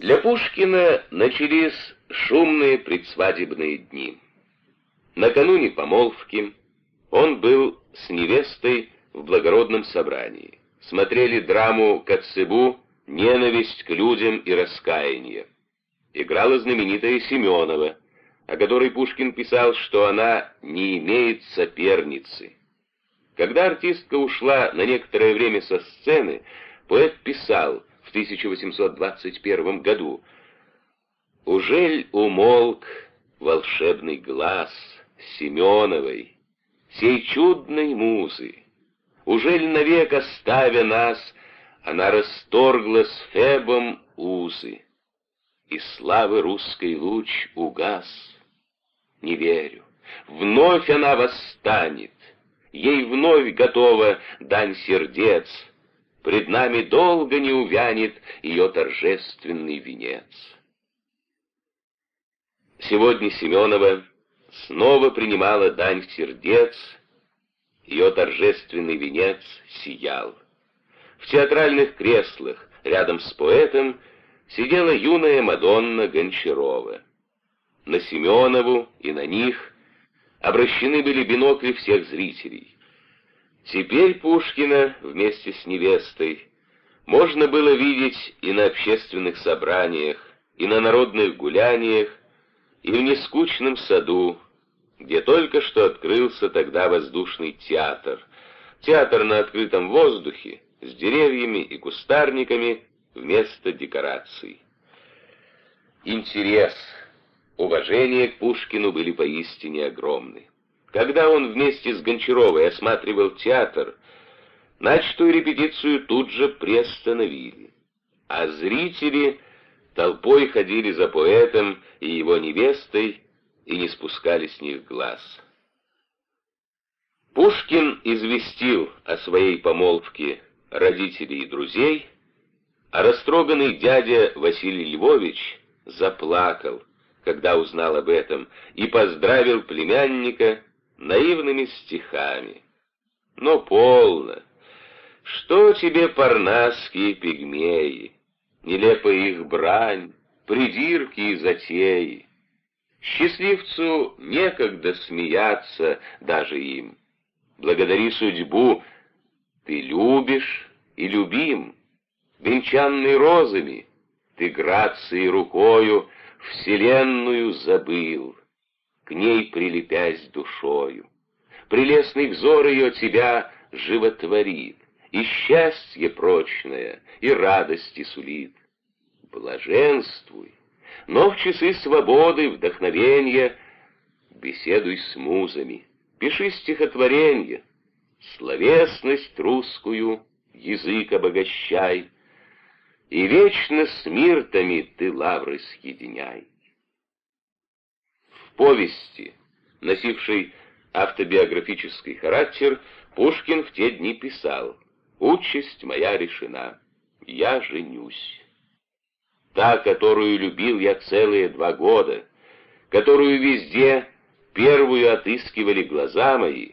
Для Пушкина начались шумные предсвадебные дни. Накануне помолвки он был с невестой в благородном собрании. Смотрели драму Коцебу «Ненависть к людям и раскаяние». Играла знаменитая Семенова, о которой Пушкин писал, что она не имеет соперницы. Когда артистка ушла на некоторое время со сцены, поэт писал в 1821 году. «Ужель умолк волшебный глаз Семеновой, сей чудной музы? Ужель навек оставя нас, она расторгла с Фебом узы, и славы русской луч угас? Не верю, вновь она восстанет, ей вновь готова дань сердец, пред нами долго не увянет ее торжественный венец. Сегодня Семенова снова принимала дань сердец, ее торжественный венец сиял. В театральных креслах рядом с поэтом сидела юная Мадонна Гончарова. На Семенову и на них обращены были бинокли всех зрителей. Теперь Пушкина вместе с невестой можно было видеть и на общественных собраниях, и на народных гуляниях, и в нескучном саду, где только что открылся тогда воздушный театр. Театр на открытом воздухе, с деревьями и кустарниками вместо декораций. Интерес, уважение к Пушкину были поистине огромны. Когда он вместе с Гончаровой осматривал театр, начатую репетицию тут же приостановили, а зрители толпой ходили за поэтом и его невестой и не спускали с них глаз. Пушкин известил о своей помолвке родителей и друзей, а растроганный дядя Василий Львович заплакал, когда узнал об этом, и поздравил племянника наивными стихами. Но полно. Что тебе парнасские пигмеи, нелепая их брань, придирки и затеи? Счастливцу некогда смеяться даже им. Благодари судьбу, ты любишь и любим, венчанный розами, ты грацией рукою вселенную забыл к ней прилепясь душою. Прелестный взор ее тебя животворит, и счастье прочное, и радости сулит. Блаженствуй, но в часы свободы, вдохновенья беседуй с музами, пиши стихотворенье, словесность русскую, язык обогащай, и вечно с миртами ты лавры съединяй повести, носившей автобиографический характер, Пушкин в те дни писал «Участь моя решена, я женюсь». Та, которую любил я целые два года, которую везде первую отыскивали глаза мои,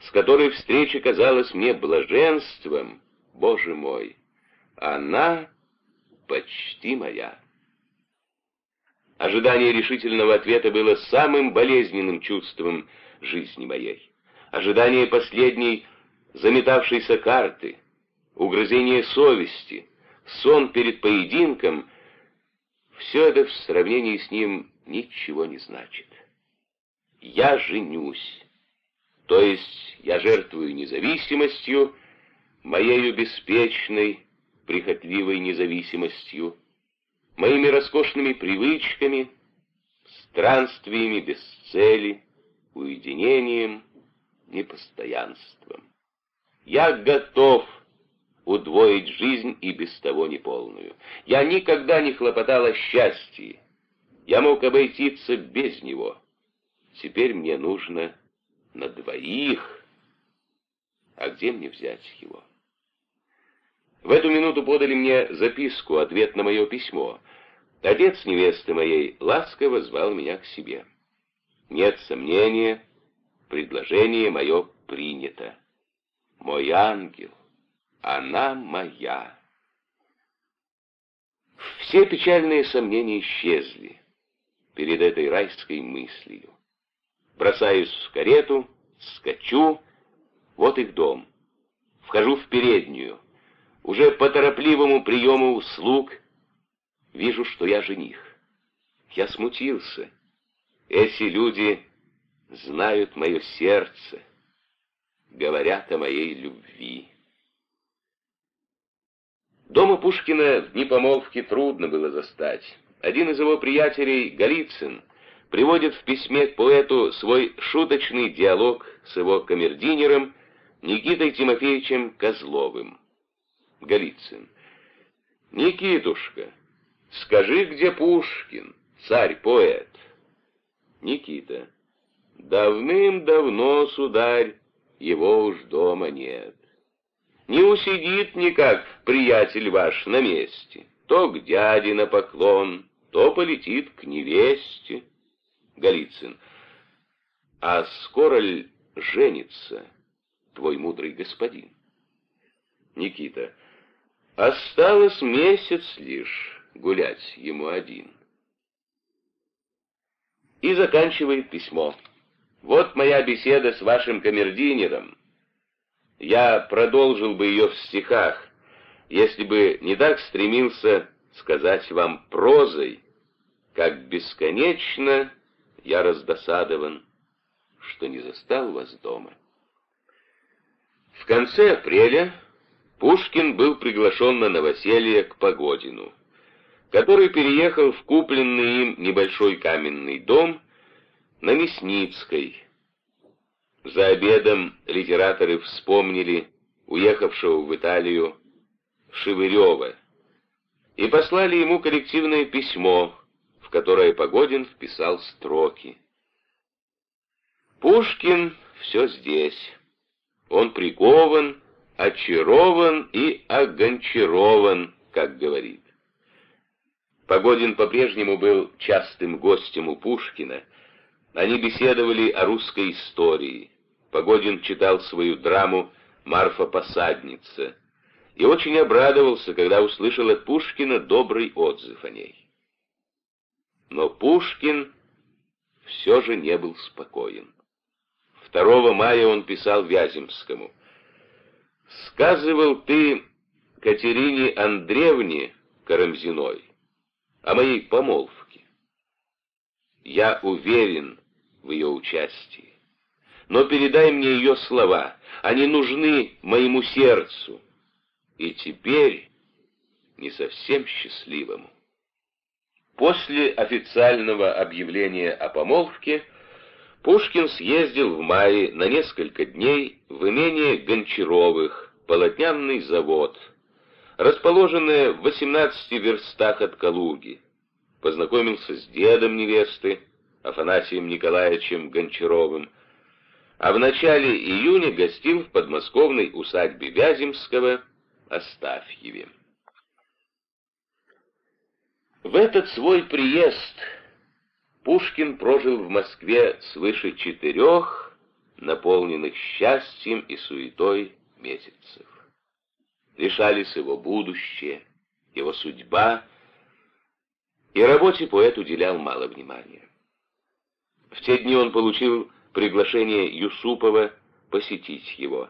с которой встреча казалась мне блаженством, Боже мой, она почти моя. Ожидание решительного ответа было самым болезненным чувством жизни моей. Ожидание последней заметавшейся карты, угрызение совести, сон перед поединком — все это в сравнении с ним ничего не значит. Я женюсь, то есть я жертвую независимостью, моею беспечной, прихотливой независимостью, моими роскошными привычками, странствиями без цели, уединением, непостоянством. Я готов удвоить жизнь и без того неполную. Я никогда не хлопотал о счастье. Я мог обойтиться без него. Теперь мне нужно на двоих. А где мне взять его? В эту минуту подали мне записку, ответ на мое письмо. Отец невесты моей ласково звал меня к себе. Нет сомнения, предложение мое принято. Мой ангел, она моя. Все печальные сомнения исчезли перед этой райской мыслью. Бросаюсь в карету, скачу, вот их дом. Вхожу в переднюю. Уже по торопливому приему услуг вижу, что я жених. Я смутился. Эти люди знают мое сердце, говорят о моей любви. Дома Пушкина в дни помолвки трудно было застать. Один из его приятелей, Голицын, приводит в письме к поэту свой шуточный диалог с его камердинером Никитой Тимофеевичем Козловым. Голицын. «Никитушка, скажи, где Пушкин, царь-поэт?» Никита. «Давным-давно, сударь, его уж дома нет. Не усидит никак приятель ваш на месте, то к дяде на поклон, то полетит к невесте». Голицын. «А скоро ли женится твой мудрый господин?» Никита. «Осталось месяц лишь гулять ему один». И заканчивает письмо. «Вот моя беседа с вашим камердинером. Я продолжил бы ее в стихах, если бы не так стремился сказать вам прозой, как бесконечно я раздосадован, что не застал вас дома. В конце апреля Пушкин был приглашен на новоселье к Погодину, который переехал в купленный им небольшой каменный дом на Мясницкой. За обедом литераторы вспомнили уехавшего в Италию Шевырева и послали ему коллективное письмо, которое Погодин вписал строки. Пушкин все здесь. Он прикован, очарован и огончарован, как говорит. Погодин по-прежнему был частым гостем у Пушкина. Они беседовали о русской истории. Погодин читал свою драму «Марфа-посадница» и очень обрадовался, когда услышал от Пушкина добрый отзыв о ней. Но Пушкин все же не был спокоен. 2 мая он писал Вяземскому. «Сказывал ты Катерине Андреевне Карамзиной о моей помолвке. Я уверен в ее участии. Но передай мне ее слова, они нужны моему сердцу. И теперь не совсем счастливому. После официального объявления о помолвке Пушкин съездил в мае на несколько дней в имение Гончаровых, полотняный завод, расположенное в 18 верстах от Калуги. Познакомился с дедом невесты, Афанасием Николаевичем Гончаровым, а в начале июня гостил в подмосковной усадьбе Вяземского Остафьеве. В этот свой приезд Пушкин прожил в Москве свыше четырех, наполненных счастьем и суетой месяцев. Решались его будущее, его судьба, и работе поэт уделял мало внимания. В те дни он получил приглашение Юсупова посетить его.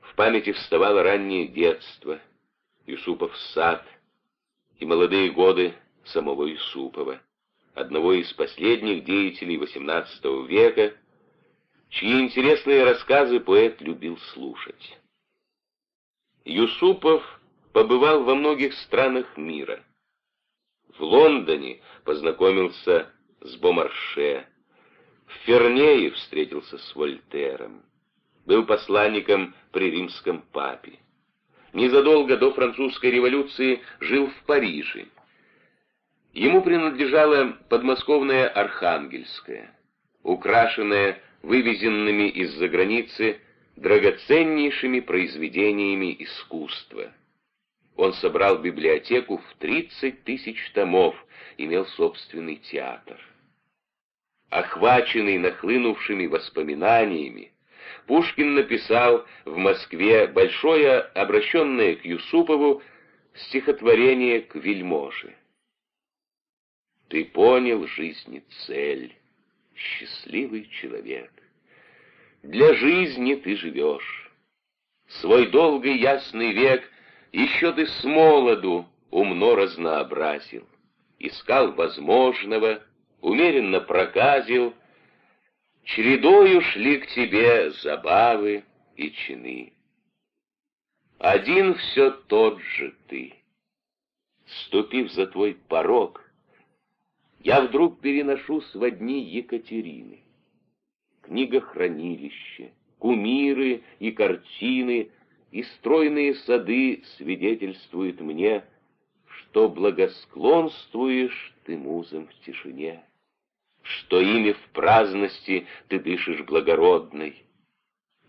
В памяти вставало раннее детство, Юсупов сад — и молодые годы самого Юсупова, одного из последних деятелей XVIII века, чьи интересные рассказы поэт любил слушать. Юсупов побывал во многих странах мира. В Лондоне познакомился с Бомарше, в Фернее встретился с Вольтером, был посланником при римском папе незадолго до французской революции жил в Париже. Ему принадлежала подмосковная Архангельская, украшенная вывезенными из-за границы драгоценнейшими произведениями искусства. Он собрал библиотеку в 30 тысяч томов, имел собственный театр. Охваченный нахлынувшими воспоминаниями, Пушкин написал в Москве большое, обращенное к Юсупову, стихотворение к вельможе. Ты понял жизни цель, счастливый человек. Для жизни ты живешь. Свой долгий ясный век еще ты с молоду умно разнообразил. Искал возможного, умеренно проказил, Чередою шли к тебе забавы и чины. Один все тот же ты. Ступив за твой порог, я вдруг переношусь в одни Екатерины. Книгохранилище, кумиры и картины и стройные сады свидетельствуют мне, что благосклонствуешь ты музам в тишине, что ими в праздности ты дышишь благородной.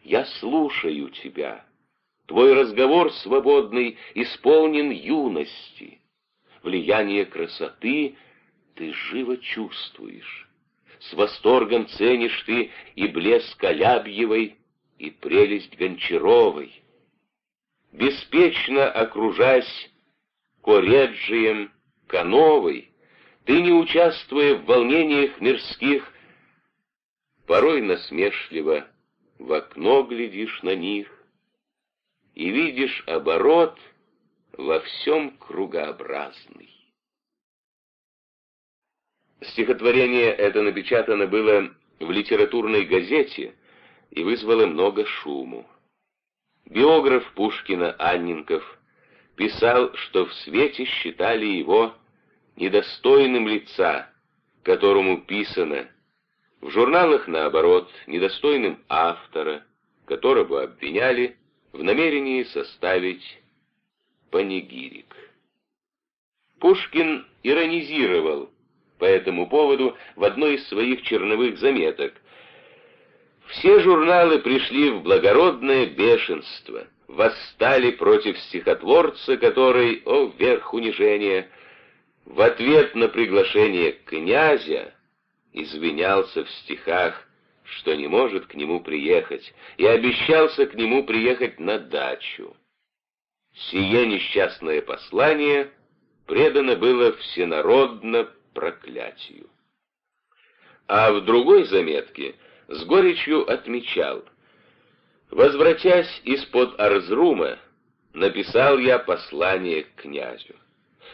Я слушаю тебя, твой разговор свободный исполнен юности, влияние красоты — ты живо чувствуешь. С восторгом ценишь ты и блеск Алябьевой, и прелесть Гончаровой. Беспечно окружаясь Кореджием, Кановой, ты, не участвуя в волнениях мирских, порой насмешливо в окно глядишь на них и видишь оборот во всем кругообразный. Стихотворение это напечатано было в литературной газете и вызвало много шуму. Биограф Пушкина Анненков писал, что в свете считали его недостойным лица, которому писано, в журналах, наоборот, недостойным автора, которого обвиняли в намерении составить панигирик. Пушкин иронизировал по этому поводу в одной из своих черновых заметок. Все журналы пришли в благородное бешенство, восстали против стихотворца, который, о, верх унижения, в ответ на приглашение князя извинялся в стихах, что не может к нему приехать, и обещался к нему приехать на дачу. Сие несчастное послание предано было всенародно проклятию. А в другой заметке с горечью отмечал, «Возвратясь из-под Арзрума, написал я послание к князю.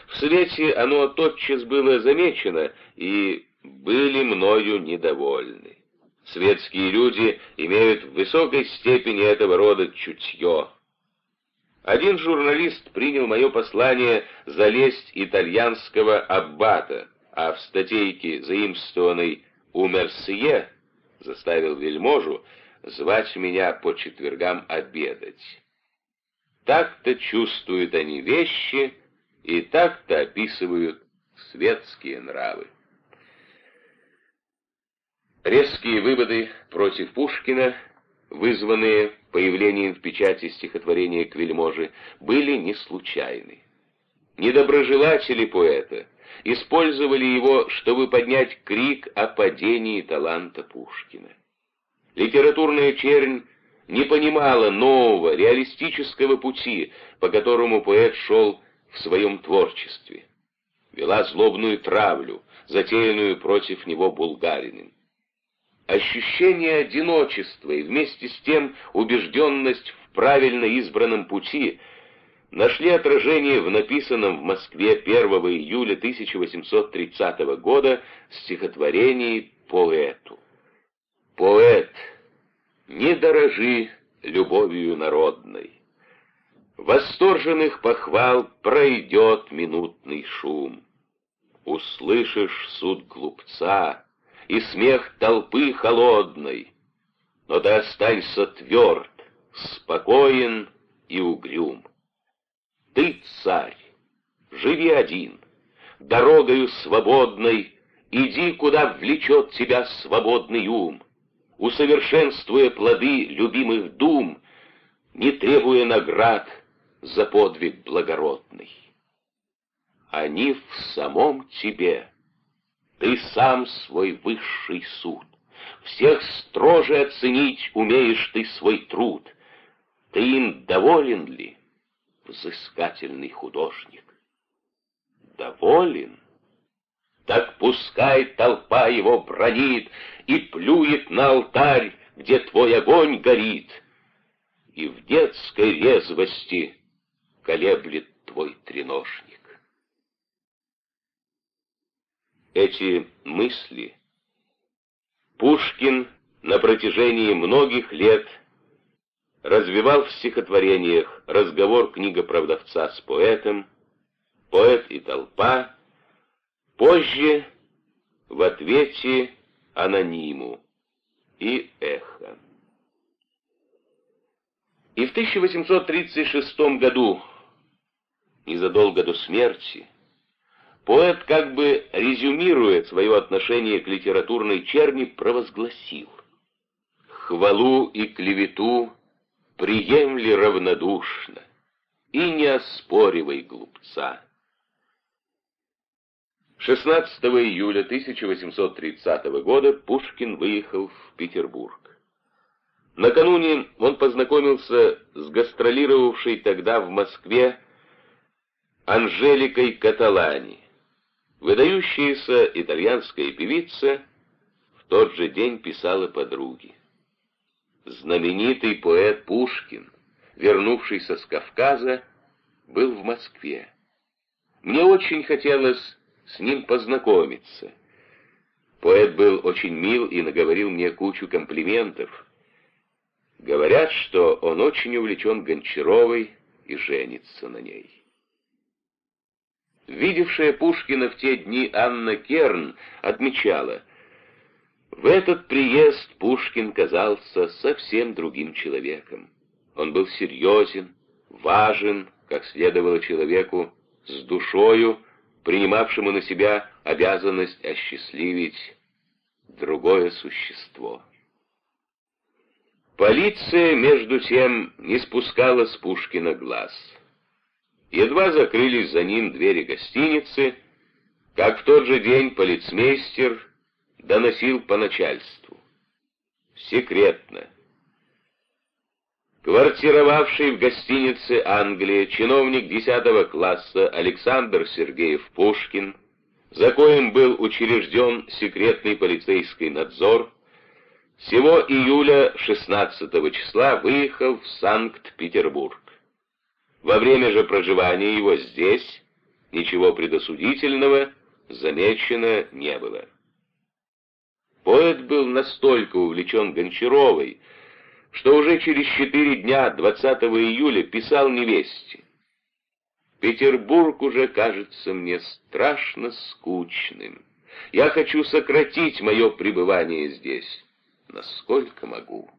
В свете оно тотчас было замечено, и были мною недовольны. Светские люди имеют в высокой степени этого рода чутье. Один журналист принял мое послание за лесть итальянского аббата, а в статейке, заимствованной у Мерсье, заставил вельможу звать меня по четвергам обедать. Так-то чувствуют они вещи и так-то описывают светские нравы. Резкие выводы против Пушкина, вызванные появлением в печати стихотворения к вельможе, были не случайны. Недоброжелатели поэта — использовали его, чтобы поднять крик о падении таланта Пушкина. Литературная чернь не понимала нового, реалистического пути, по которому поэт шел в своем творчестве. Вела злобную травлю, затеянную против него Булгариным. Ощущение одиночества и вместе с тем убежденность в правильно избранном пути – нашли отражение в написанном в Москве 1 июля 1830 года стихотворении поэту. Поэт, не дорожи любовью народной. Восторженных похвал пройдет минутный шум. Услышишь суд глупца и смех толпы холодной, но ты останься тверд, спокоен и угрюм. Ты царь, живи один, дорогою свободной, иди, куда влечет тебя свободный ум, усовершенствуя плоды любимых дум, не требуя наград за подвиг благородный. Они в самом тебе, ты сам свой высший суд, всех строже оценить умеешь ты свой труд, ты им доволен ли? Взыскательный художник. Доволен? Так пускай толпа его бронит и плюет на алтарь, где твой огонь горит, и в детской резвости колеблет твой треножник. Эти мысли Пушкин на протяжении многих лет развивал в стихотворениях разговор книгопродавца с поэтом, поэт и толпа, позже в ответе анониму и эхо. И в 1836 году, незадолго до смерти, поэт, как бы резюмируя свое отношение к литературной черни, провозгласил «Хвалу и клевету приемли равнодушно и не оспоривай глупца». 16 июля 1830 года Пушкин выехал в Петербург. Накануне он познакомился с гастролировавшей тогда в Москве Анжеликой Каталани. Выдающаяся итальянская певица в тот же день писала подруге. Знаменитый поэт Пушкин, вернувшийся с Кавказа, был в Москве. Мне очень хотелось с ним познакомиться. Поэт был очень мил и наговорил мне кучу комплиментов. Говорят, что он очень увлечен Гончаровой и женится на ней. Видевшая Пушкина в те дни Анна Керн отмечала, в этот приезд Пушкин казался совсем другим человеком. Он был серьезен, важен, как следовало человеку, с душою, принимавшему на себя обязанность осчастливить другое существо. Полиция, между тем, не спускала с Пушкина глаз. Едва закрылись за ним двери гостиницы, как в тот же день полицмейстер доносил по начальству. Секретно. Квартировавший в гостинице Англия чиновник 10 класса Александр Сергеев Пушкин, за коим был учрежден секретный полицейский надзор, всего июля 16 числа выехал в Санкт-Петербург. Во время же проживания его здесь ничего предосудительного замечено не было. Поэт был настолько увлечен Гончаровой, что уже через четыре дня, 20 июля, писал невесте. «Петербург уже кажется мне страшно скучным. Я хочу сократить мое пребывание здесь, насколько могу».